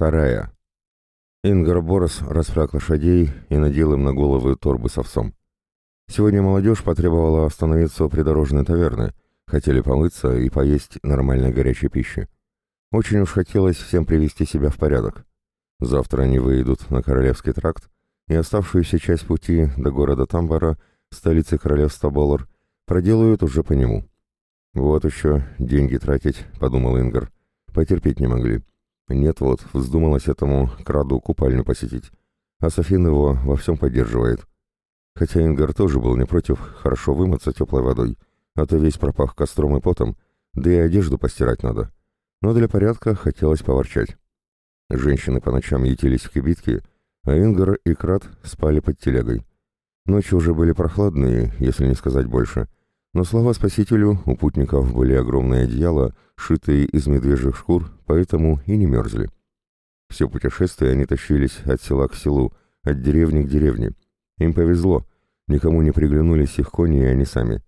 Вторая. Ингар Борос распряг лошадей и надел им на головы торбы с овсом. Сегодня молодежь потребовала остановиться у придорожной таверны, хотели помыться и поесть нормальной горячей пищи. Очень уж хотелось всем привести себя в порядок. Завтра они выйдут на Королевский тракт, и оставшуюся часть пути до города Тамбара, столицы королевства Болор, проделают уже по нему. «Вот еще деньги тратить», — подумал Ингар. «Потерпеть не могли». Нет вот, вздумалось этому краду купальню посетить. А Софин его во всем поддерживает. Хотя Ингар тоже был не против хорошо вымыться теплой водой, а то весь пропах костром и потом, да и одежду постирать надо. Но для порядка хотелось поворчать. Женщины по ночам ютились в кибитке, а Ингар и Крат спали под телегой. Ночи уже были прохладные, если не сказать больше, но слова спасителю у путников были огромные одеяла, шитые из медвежьих шкур, поэтому и не мерзли. Все путешествие они тащились от села к селу, от деревни к деревне. Им повезло, никому не приглянулись их кони и они сами.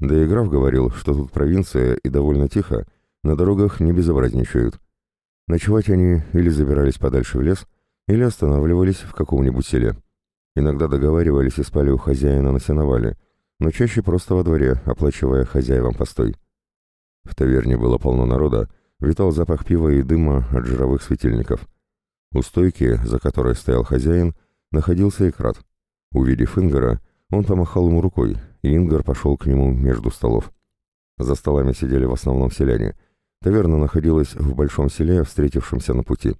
Да и граф говорил, что тут провинция и довольно тихо, на дорогах не безобразничают. Ночевать они или забирались подальше в лес, или останавливались в каком-нибудь селе. Иногда договаривались и спали у хозяина на сеновале, но чаще просто во дворе, оплачивая хозяевам постой. В таверне было полно народа, витал запах пива и дыма от жировых светильников. У стойки, за которой стоял хозяин, находился Икрат. Увидев Ингара, он помахал ему рукой, и Ингар пошел к нему между столов. За столами сидели в основном селяне. Таверна находилась в большом селе, встретившемся на пути.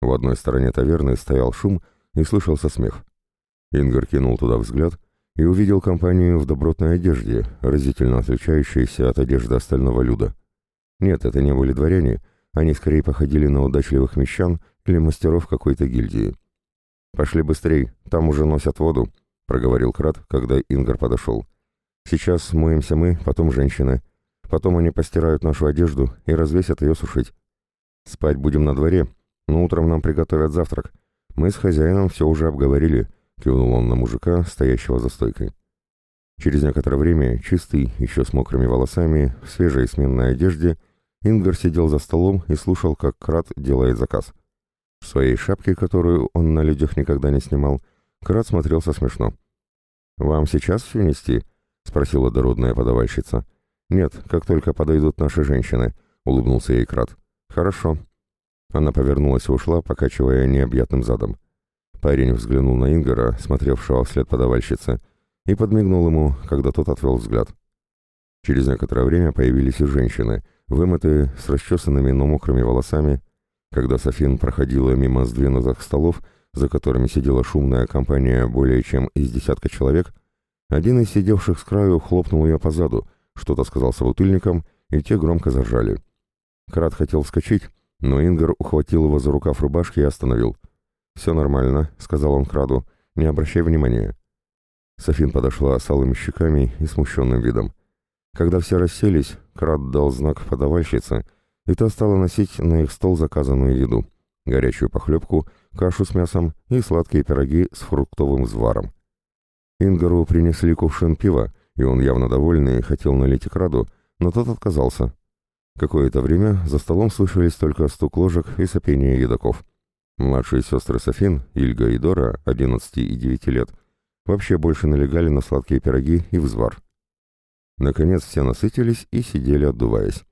В одной стороне таверны стоял шум и слышался смех. Ингар кинул туда взгляд и увидел компанию в добротной одежде, разительно отличающейся от одежды остального люда. Нет, это не были дворяне, они скорее походили на удачливых мещан или мастеров какой-то гильдии. «Пошли быстрей, там уже носят воду», — проговорил Крат, когда Ингар подошел. «Сейчас смоемся мы, потом женщины. Потом они постирают нашу одежду и развесят ее сушить. Спать будем на дворе, но утром нам приготовят завтрак. Мы с хозяином все уже обговорили», — кивнул он на мужика, стоящего за стойкой. Через некоторое время, чистый, еще с мокрыми волосами, в свежей сменной одежде, Ингар сидел за столом и слушал, как Крат делает заказ. В своей шапке, которую он на людях никогда не снимал, Крат смотрелся смешно. «Вам сейчас все нести?» — спросила дородная подавальщица. «Нет, как только подойдут наши женщины», — улыбнулся ей Крат. «Хорошо». Она повернулась и ушла, покачивая необъятным задом. Парень взглянул на Ингара, смотревшего вслед подавальщицы, и подмигнул ему, когда тот отвел взгляд. Через некоторое время появились и женщины, вымытые, с расчесанными, но мокрыми волосами. Когда Софин проходила мимо сдвинутых столов, за которыми сидела шумная компания более чем из десятка человек, один из сидевших с краю хлопнул ее по заду, что-то сказал собутыльникам, и те громко заржали. Крат хотел вскочить, но Ингар ухватил его за рукав рубашки и остановил. «Все нормально», — сказал он Краду, — «не обращай внимания». Софин подошла с алыми щеками и смущенным видом. Когда все расселись, Крат дал знак подавальщице, и та стала носить на их стол заказанную еду — горячую похлебку, кашу с мясом и сладкие пироги с фруктовым взваром. Ингару принесли кувшин пива, и он явно довольный хотел налить Краду, но тот отказался. Какое-то время за столом слышались только стук ложек и сопение едоков. Младшие сестры Софин, Ильга и Дора, 11 и 9 лет, вообще больше налегали на сладкие пироги и взвар. Наконец все насытились и сидели отдуваясь.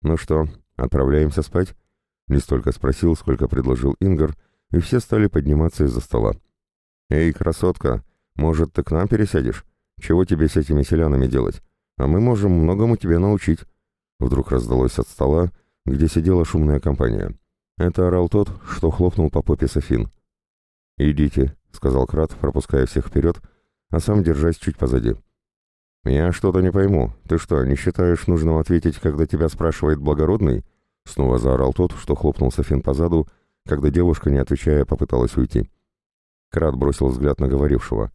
«Ну что, отправляемся спать?» Не столько спросил, сколько предложил Ингар, и все стали подниматься из-за стола. «Эй, красотка, может, ты к нам пересядешь? Чего тебе с этими селянами делать? А мы можем многому тебе научить». Вдруг раздалось от стола, где сидела шумная компания. Это орал тот, что хлопнул по попе Софин. «Идите», — сказал Крат, пропуская всех вперед, а сам держась чуть позади. «Я что-то не пойму. Ты что, не считаешь нужным ответить, когда тебя спрашивает благородный?» Снова заорал тот, что хлопнул Софин позаду, когда девушка, не отвечая, попыталась уйти. Крат бросил взгляд на говорившего.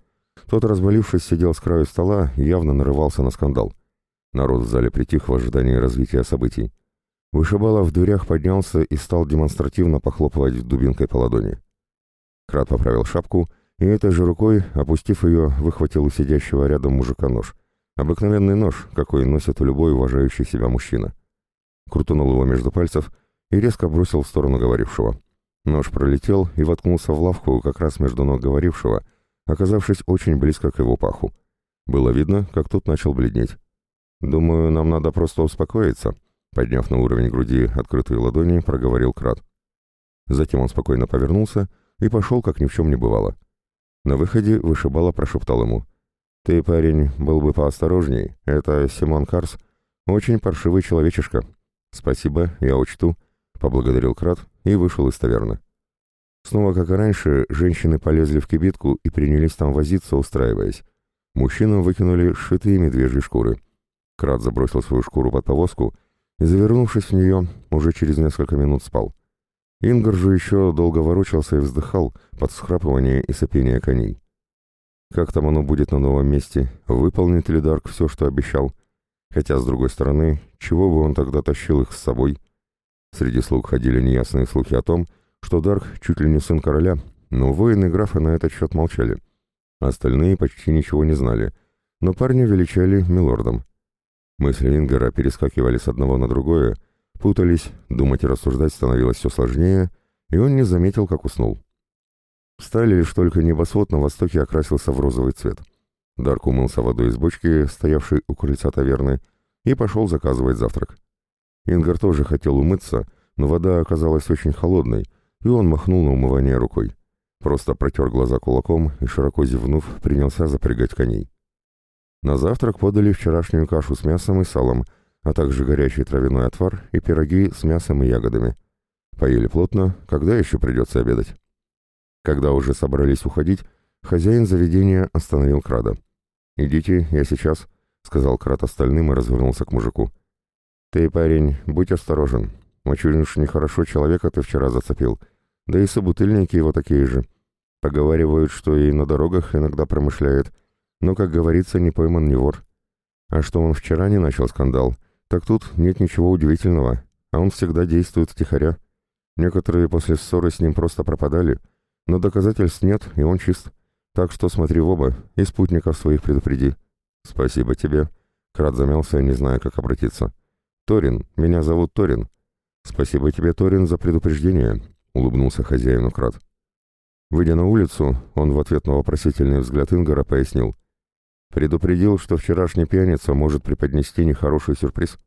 Тот, развалившись, сидел с краю стола и явно нарывался на скандал. Народ в зале притих в ожидании развития событий. Вышибала в дверях поднялся и стал демонстративно похлопывать дубинкой по ладони. Крат поправил шапку и этой же рукой, опустив ее, выхватил у сидящего рядом мужика нож. Обыкновенный нож, какой носит любой уважающий себя мужчина. Крутанул его между пальцев и резко бросил в сторону говорившего. Нож пролетел и воткнулся в лавку как раз между ног говорившего, оказавшись очень близко к его паху. Было видно, как тот начал бледнеть. «Думаю, нам надо просто успокоиться», — подняв на уровень груди открытые ладони, проговорил Крат. Затем он спокойно повернулся и пошел, как ни в чем не бывало. На выходе вышибала прошептал ему. «Ты, парень, был бы поосторожней. Это Симон Карс. Очень паршивый человечишка. Спасибо, я учту», — поблагодарил Крат и вышел из таверны. Снова, как и раньше, женщины полезли в кибитку и принялись там возиться, устраиваясь. Мужчинам выкинули сшитые медвежьи шкуры. Крат забросил свою шкуру под повозку и, завернувшись в нее, уже через несколько минут спал. Ингар же еще долго ворочался и вздыхал под схрапывание и сопение коней. Как там оно будет на новом месте? Выполнит ли Дарк все, что обещал? Хотя, с другой стороны, чего бы он тогда тащил их с собой? Среди слуг ходили неясные слухи о том, что Дарк чуть ли не сын короля, но воины графа на этот счет молчали. Остальные почти ничего не знали, но парня величали милордом. Мысли Ингара перескакивали с одного на другое, путались, думать и рассуждать становилось все сложнее, и он не заметил, как уснул. Встали лишь только небосвод на востоке окрасился в розовый цвет. Дарк умылся водой из бочки, стоявшей у крыльца таверны, и пошел заказывать завтрак. Ингар тоже хотел умыться, но вода оказалась очень холодной, и он махнул на умывание рукой. Просто протер глаза кулаком и, широко зевнув, принялся запрягать коней. На завтрак подали вчерашнюю кашу с мясом и салом, а также горячий травяной отвар и пироги с мясом и ягодами. Поели плотно, когда еще придется обедать? Когда уже собрались уходить, хозяин заведения остановил Крада. «Идите, я сейчас», — сказал Крад остальным и развернулся к мужику. «Ты, парень, будь осторожен. Очень уж нехорошо человека ты вчера зацепил. Да и собутыльники его такие же. Поговаривают, что и на дорогах иногда промышляет. Но, как говорится, не пойман не вор. А что он вчера не начал скандал, так тут нет ничего удивительного, а он всегда действует втихаря. Некоторые после ссоры с ним просто пропадали, но доказательств нет, и он чист. Так что смотри в оба и спутников своих предупреди. Спасибо тебе. Крат замялся, не зная, как обратиться. Торин, меня зовут Торин. Спасибо тебе, Торин, за предупреждение, улыбнулся хозяину Крат. Выйдя на улицу, он в ответ на вопросительный взгляд Ингара пояснил. Предупредил, что вчерашний пьяница может преподнести нехороший сюрприз.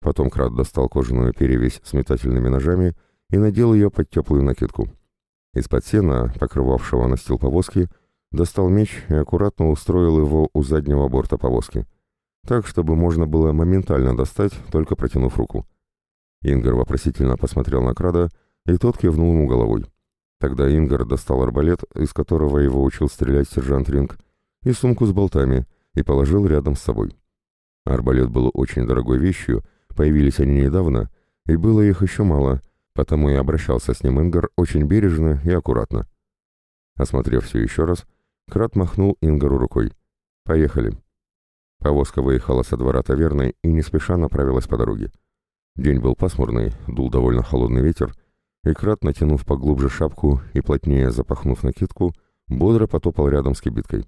Потом Крат достал кожаную перевязь с метательными ножами и надел ее под теплую накидку. Из-под сена, покрывавшего настил повозки, достал меч и аккуратно устроил его у заднего борта повозки, так, чтобы можно было моментально достать, только протянув руку. Ингар вопросительно посмотрел на Крада, и тот кивнул ему головой. Тогда Ингар достал арбалет, из которого его учил стрелять сержант Ринг, и сумку с болтами, и положил рядом с собой. Арбалет был очень дорогой вещью, появились они недавно, и было их еще мало, потому и обращался с ним Ингар очень бережно и аккуратно. Осмотрев все еще раз, Крат махнул Ингару рукой. «Поехали». Повозка выехала со двора таверны и не спеша направилась по дороге. День был пасмурный, дул довольно холодный ветер, и Крат, натянув поглубже шапку и плотнее запахнув накидку, бодро потопал рядом с кибиткой.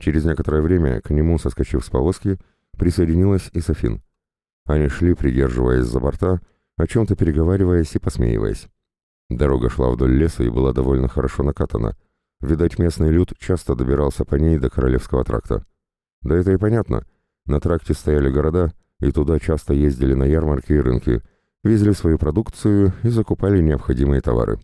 Через некоторое время к нему, соскочив с повозки, присоединилась и Софин. Они шли, придерживаясь за борта, о чем-то переговариваясь и посмеиваясь. Дорога шла вдоль леса и была довольно хорошо накатана. Видать, местный люд часто добирался по ней до Королевского тракта. Да это и понятно. На тракте стояли города, и туда часто ездили на ярмарки и рынки, везли свою продукцию и закупали необходимые товары.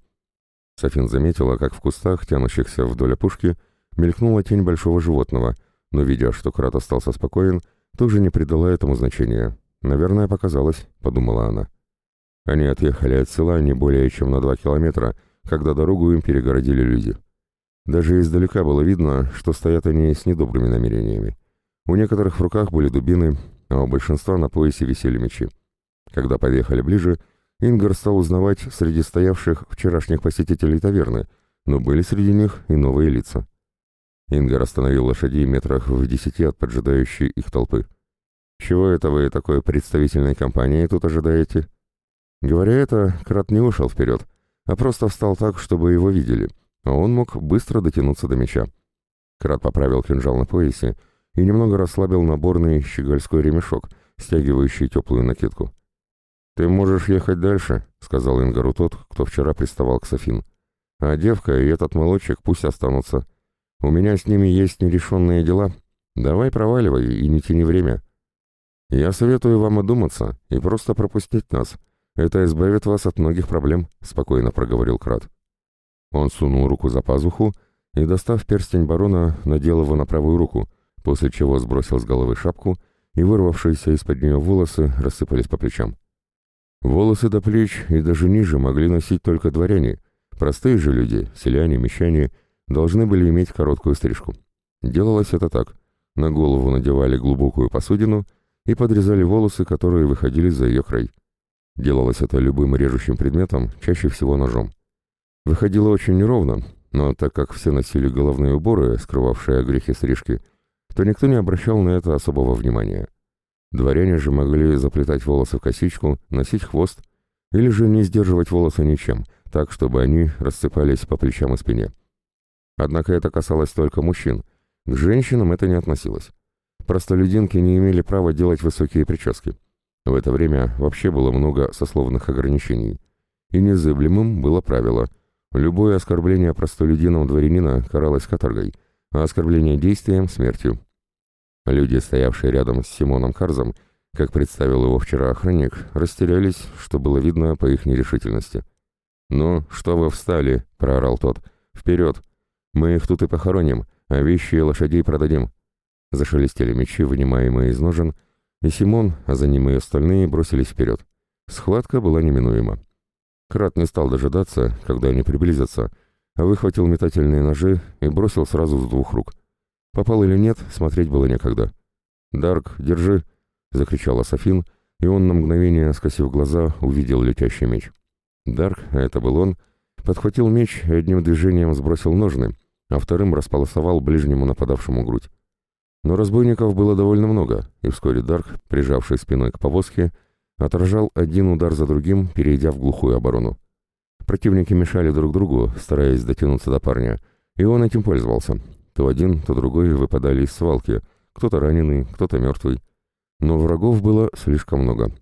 Софин заметила, как в кустах, тянущихся вдоль опушки, Мелькнула тень большого животного, но, видя, что Крат остался спокоен, тоже не придала этому значения. «Наверное, показалось», — подумала она. Они отъехали от села не более чем на два километра, когда дорогу им перегородили люди. Даже издалека было видно, что стоят они с недобрыми намерениями. У некоторых в руках были дубины, а у большинства на поясе висели мечи. Когда подъехали ближе, Ингар стал узнавать среди стоявших вчерашних посетителей таверны, но были среди них и новые лица. Ингар остановил лошадей метрах в десяти от поджидающей их толпы. «Чего это вы такой представительной компанией тут ожидаете?» Говоря это, Крат не вышел вперед, а просто встал так, чтобы его видели, а он мог быстро дотянуться до меча. Крат поправил кинжал на поясе и немного расслабил наборный щегольской ремешок, стягивающий теплую накидку. «Ты можешь ехать дальше», — сказал Ингару тот, кто вчера приставал к Софин. «А девка и этот молочек пусть останутся. У меня с ними есть нерешенные дела. Давай проваливай и не тяни время. Я советую вам одуматься и просто пропустить нас. Это избавит вас от многих проблем», — спокойно проговорил Крат. Он сунул руку за пазуху и, достав перстень барона, надел его на правую руку, после чего сбросил с головы шапку, и вырвавшиеся из-под нее волосы рассыпались по плечам. Волосы до плеч и даже ниже могли носить только дворяне. Простые же люди, селяне, мещане, должны были иметь короткую стрижку. Делалось это так. На голову надевали глубокую посудину и подрезали волосы, которые выходили за ее край. Делалось это любым режущим предметом, чаще всего ножом. Выходило очень неровно, но так как все носили головные уборы, скрывавшие грехи стрижки, то никто не обращал на это особого внимания. Дворяне же могли заплетать волосы в косичку, носить хвост, или же не сдерживать волосы ничем, так, чтобы они рассыпались по плечам и спине. Однако это касалось только мужчин, к женщинам это не относилось. Простолюдинки не имели права делать высокие прически. В это время вообще было много сословных ограничений. И незыблемым было правило – Любое оскорбление простолюдином дворянина каралось каторгой, а оскорбление действием — смертью. Люди, стоявшие рядом с Симоном Карзом, как представил его вчера охранник, растерялись, что было видно по их нерешительности. «Ну, что вы встали?» — проорал тот. «Вперед! Мы их тут и похороним, а вещи и лошадей продадим». Зашелестели мечи, вынимаемые из ножен, и Симон, а за ним и остальные, бросились вперед. Схватка была неминуема. Крат не стал дожидаться, когда они приблизятся, а выхватил метательные ножи и бросил сразу с двух рук. Попал или нет, смотреть было некогда. «Дарк, держи!» — закричала Софин, и он на мгновение, скосив глаза, увидел летящий меч. Дарк, а это был он, подхватил меч и одним движением сбросил ножны, а вторым располосовал ближнему нападавшему грудь. Но разбойников было довольно много, и вскоре Дарк, прижавший спиной к повозке, отражал один удар за другим, перейдя в глухую оборону. Противники мешали друг другу, стараясь дотянуться до парня, и он этим пользовался. То один, то другой выпадали из свалки, кто-то раненый, кто-то мертвый. Но врагов было слишком много.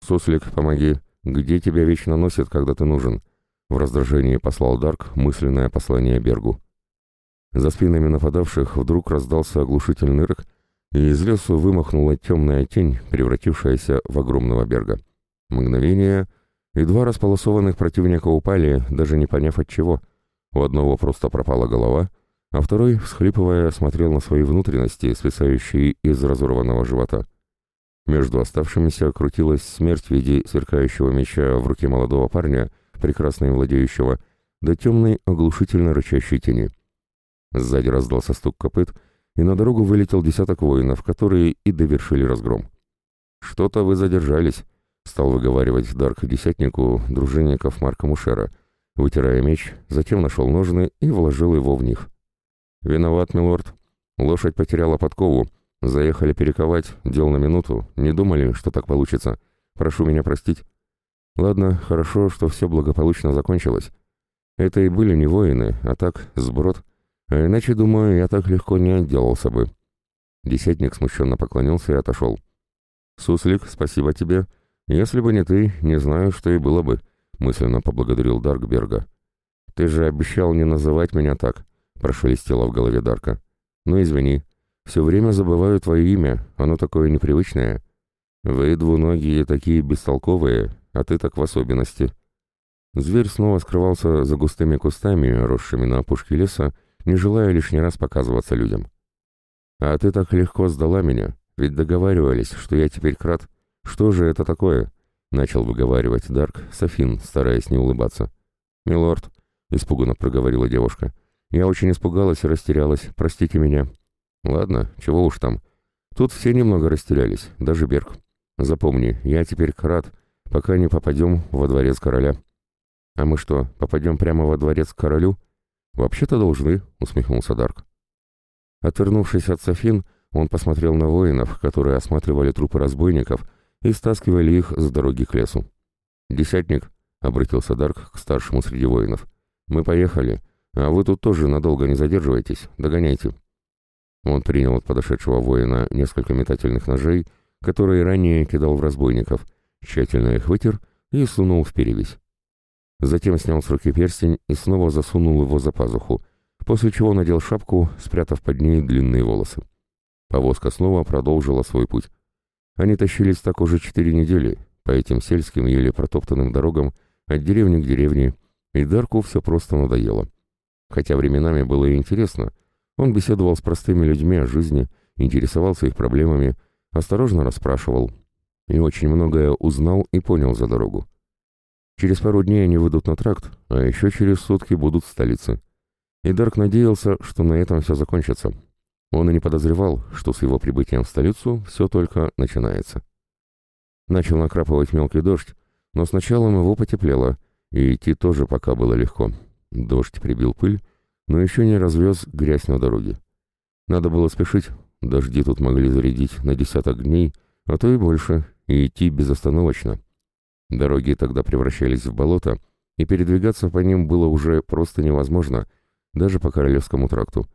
«Суслик, помоги! Где тебя вечно носят, когда ты нужен?» В раздражении послал Дарк мысленное послание Бергу. За спинами нападавших вдруг раздался оглушительный рык, и из лесу вымахнула темная тень, превратившаяся в огромного берга. Мгновение, и два располосованных противника упали, даже не поняв от чего. У одного просто пропала голова, а второй, всхлипывая, смотрел на свои внутренности, свисающие из разорванного живота. Между оставшимися крутилась смерть в виде сверкающего меча в руке молодого парня, прекрасно им владеющего, до темной оглушительно рычащей тени. Сзади раздался стук копыт — и на дорогу вылетел десяток воинов, которые и довершили разгром. «Что-то вы задержались», — стал выговаривать Дарк десятнику дружинников Марка Мушера, вытирая меч, затем нашел ножны и вложил его в них. «Виноват, милорд. Лошадь потеряла подкову. Заехали перековать, дел на минуту. Не думали, что так получится. Прошу меня простить». «Ладно, хорошо, что все благополучно закончилось. Это и были не воины, а так, сброд». А иначе, думаю, я так легко не отделался бы. Десятник смущенно поклонился и отошел. «Суслик, спасибо тебе. Если бы не ты, не знаю, что и было бы», — мысленно поблагодарил Даркберга. «Ты же обещал не называть меня так», — прошелестело в голове Дарка. «Ну, извини. Все время забываю твое имя, оно такое непривычное. Вы двуногие такие бестолковые, а ты так в особенности». Зверь снова скрывался за густыми кустами, росшими на опушке леса, не желая лишний раз показываться людям. «А ты так легко сдала меня, ведь договаривались, что я теперь крат. Что же это такое?» — начал выговаривать Дарк Софин, стараясь не улыбаться. «Милорд», — испуганно проговорила девушка, — «я очень испугалась и растерялась, простите меня». «Ладно, чего уж там. Тут все немного растерялись, даже Берг. Запомни, я теперь крат, пока не попадем во дворец короля». «А мы что, попадем прямо во дворец к королю?» «Вообще-то должны», — усмехнулся Дарк. Отвернувшись от Софин, он посмотрел на воинов, которые осматривали трупы разбойников и стаскивали их с дороги к лесу. «Десятник», — обратился Дарк к старшему среди воинов, — «мы поехали, а вы тут тоже надолго не задерживайтесь, догоняйте». Он принял от подошедшего воина несколько метательных ножей, которые ранее кидал в разбойников, тщательно их вытер и сунул в перевязь. Затем снял с руки перстень и снова засунул его за пазуху, после чего надел шапку, спрятав под ней длинные волосы. Повозка снова продолжила свой путь. Они тащились так уже четыре недели, по этим сельским, еле протоптанным дорогам, от деревни к деревне, и Дарку все просто надоело. Хотя временами было и интересно, он беседовал с простыми людьми о жизни, интересовался их проблемами, осторожно расспрашивал, и очень многое узнал и понял за дорогу. Через пару дней они выйдут на тракт, а еще через сутки будут в столице. И Дарк надеялся, что на этом все закончится. Он и не подозревал, что с его прибытием в столицу все только начинается. Начал накрапывать мелкий дождь, но сначала его потеплело, и идти тоже пока было легко. Дождь прибил пыль, но еще не развез грязь на дороге. Надо было спешить, дожди тут могли зарядить на десяток дней, а то и больше, и идти безостановочно. Дороги тогда превращались в болото, и передвигаться по ним было уже просто невозможно, даже по Королевскому тракту.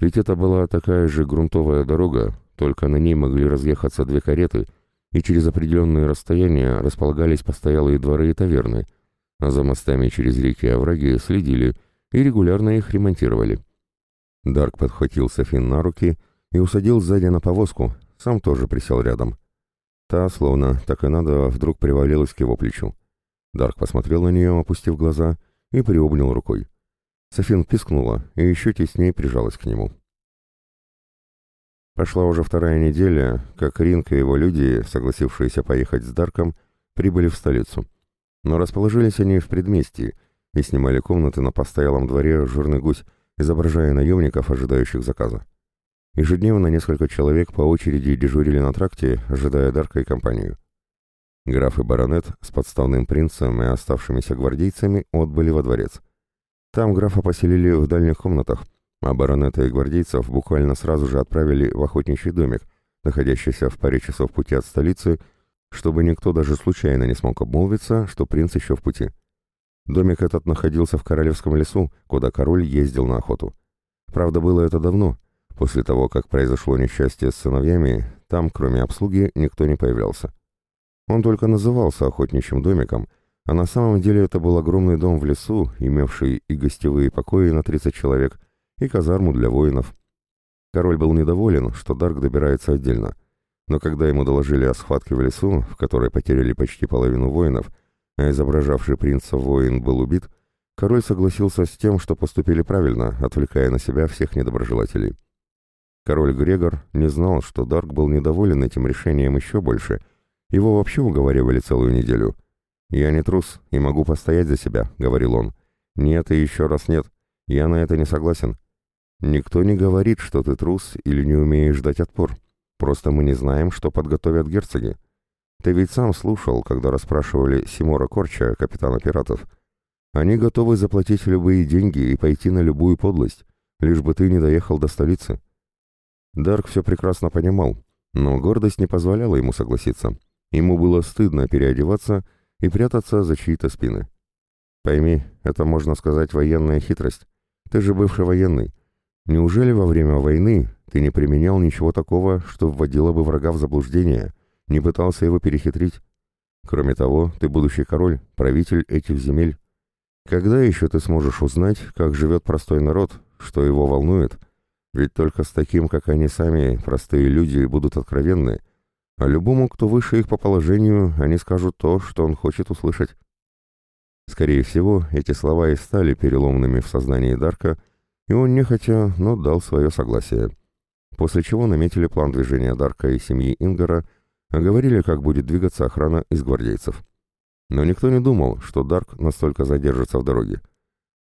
Ведь это была такая же грунтовая дорога, только на ней могли разъехаться две кареты, и через определенные расстояния располагались постоялые дворы и таверны, а за мостами через реки и овраги следили и регулярно их ремонтировали. Дарк подхватил Софин на руки и усадил сзади на повозку, сам тоже присел рядом. Та, словно так и надо, вдруг привалилась к его плечу. Дарк посмотрел на нее, опустив глаза, и приобнял рукой. Софин пискнула и еще теснее прижалась к нему. Пошла уже вторая неделя, как Ринг и его люди, согласившиеся поехать с Дарком, прибыли в столицу. Но расположились они в предместье и снимали комнаты на постоялом дворе «Жирный гусь», изображая наемников, ожидающих заказа. Ежедневно несколько человек по очереди дежурили на тракте, ожидая Дарка и компанию. Граф и баронет с подставным принцем и оставшимися гвардейцами отбыли во дворец. Там графа поселили в дальних комнатах, а баронета и гвардейцев буквально сразу же отправили в охотничий домик, находящийся в паре часов пути от столицы, чтобы никто даже случайно не смог обмолвиться, что принц еще в пути. Домик этот находился в Королевском лесу, куда король ездил на охоту. Правда, было это давно, После того, как произошло несчастье с сыновьями, там, кроме обслуги, никто не появлялся. Он только назывался охотничьим домиком, а на самом деле это был огромный дом в лесу, имевший и гостевые покои на 30 человек, и казарму для воинов. Король был недоволен, что Дарк добирается отдельно, но когда ему доложили о схватке в лесу, в которой потеряли почти половину воинов, а изображавший принца воин был убит, король согласился с тем, что поступили правильно, отвлекая на себя всех недоброжелателей. Король Грегор не знал, что Дарк был недоволен этим решением еще больше. Его вообще уговаривали целую неделю. «Я не трус и могу постоять за себя», — говорил он. «Нет и еще раз нет. Я на это не согласен. Никто не говорит, что ты трус или не умеешь дать отпор. Просто мы не знаем, что подготовят герцоги. Ты ведь сам слушал, когда расспрашивали Симора Корча, капитана пиратов. Они готовы заплатить любые деньги и пойти на любую подлость, лишь бы ты не доехал до столицы. Дарк все прекрасно понимал, но гордость не позволяла ему согласиться. Ему было стыдно переодеваться и прятаться за чьи-то спины. «Пойми, это, можно сказать, военная хитрость. Ты же бывший военный. Неужели во время войны ты не применял ничего такого, что вводило бы врага в заблуждение, не пытался его перехитрить? Кроме того, ты будущий король, правитель этих земель. Когда еще ты сможешь узнать, как живет простой народ, что его волнует, ведь только с таким, как они сами, простые люди, будут откровенны, а любому, кто выше их по положению, они скажут то, что он хочет услышать. Скорее всего, эти слова и стали переломными в сознании Дарка, и он нехотя, но дал свое согласие. После чего наметили план движения Дарка и семьи Ингара, а говорили, как будет двигаться охрана из гвардейцев. Но никто не думал, что Дарк настолько задержится в дороге.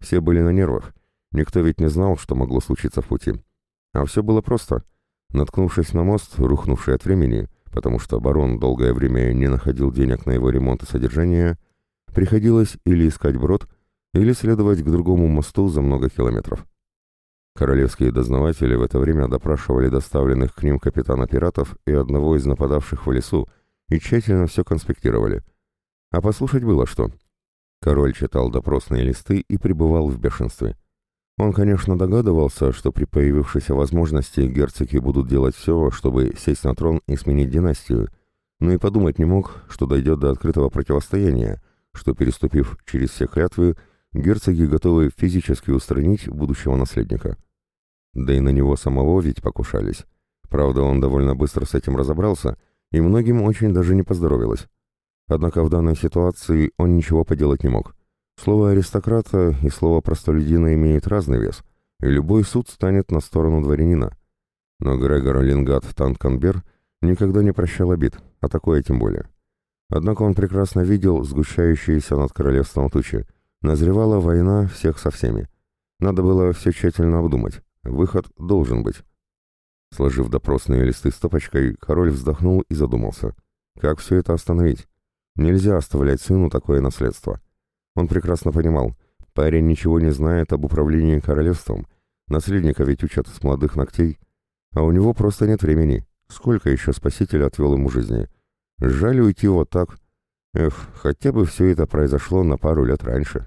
Все были на нервах, никто ведь не знал, что могло случиться в пути. А все было просто. Наткнувшись на мост, рухнувший от времени, потому что барон долгое время не находил денег на его ремонт и содержание, приходилось или искать брод, или следовать к другому мосту за много километров. Королевские дознаватели в это время допрашивали доставленных к ним капитана пиратов и одного из нападавших в лесу и тщательно все конспектировали. А послушать было что. Король читал допросные листы и пребывал в бешенстве. Он, конечно, догадывался, что при появившейся возможности герцоги будут делать все, чтобы сесть на трон и сменить династию, но и подумать не мог, что дойдет до открытого противостояния, что, переступив через все клятвы, герцоги готовы физически устранить будущего наследника. Да и на него самого ведь покушались. Правда, он довольно быстро с этим разобрался, и многим очень даже не поздоровилось. Однако в данной ситуации он ничего поделать не мог. Слово аристократа и слово простолюдина имеет разный вес, и любой суд станет на сторону дворянина. Но Грегор Лингат Танканбер никогда не прощал обид, а такое тем более. Однако он прекрасно видел сгущающиеся над королевством тучи. Назревала война всех со всеми. Надо было все тщательно обдумать. Выход должен быть. Сложив допросные листы стопочкой, король вздохнул и задумался. Как все это остановить? Нельзя оставлять сыну такое наследство. Он прекрасно понимал, парень ничего не знает об управлении королевством, наследника ведь учат с молодых ногтей, а у него просто нет времени. Сколько еще спаситель отвел ему жизни? Жаль уйти вот так. Эх, хотя бы все это произошло на пару лет раньше.